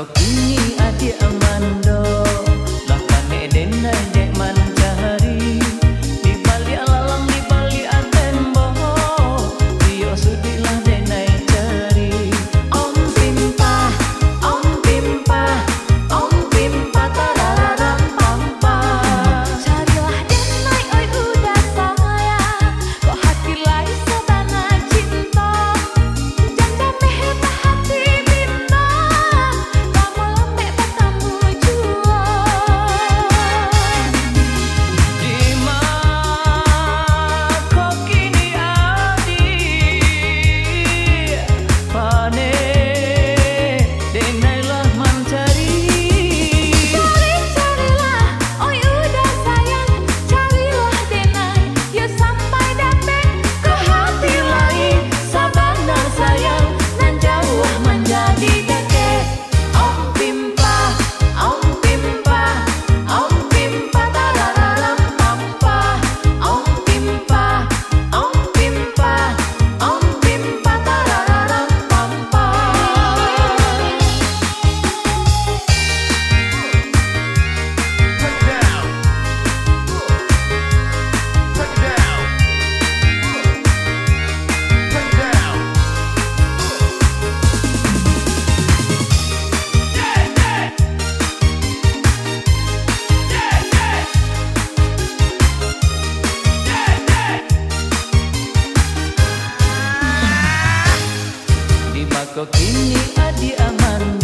Kau kini adik amat Maka kini adi aman.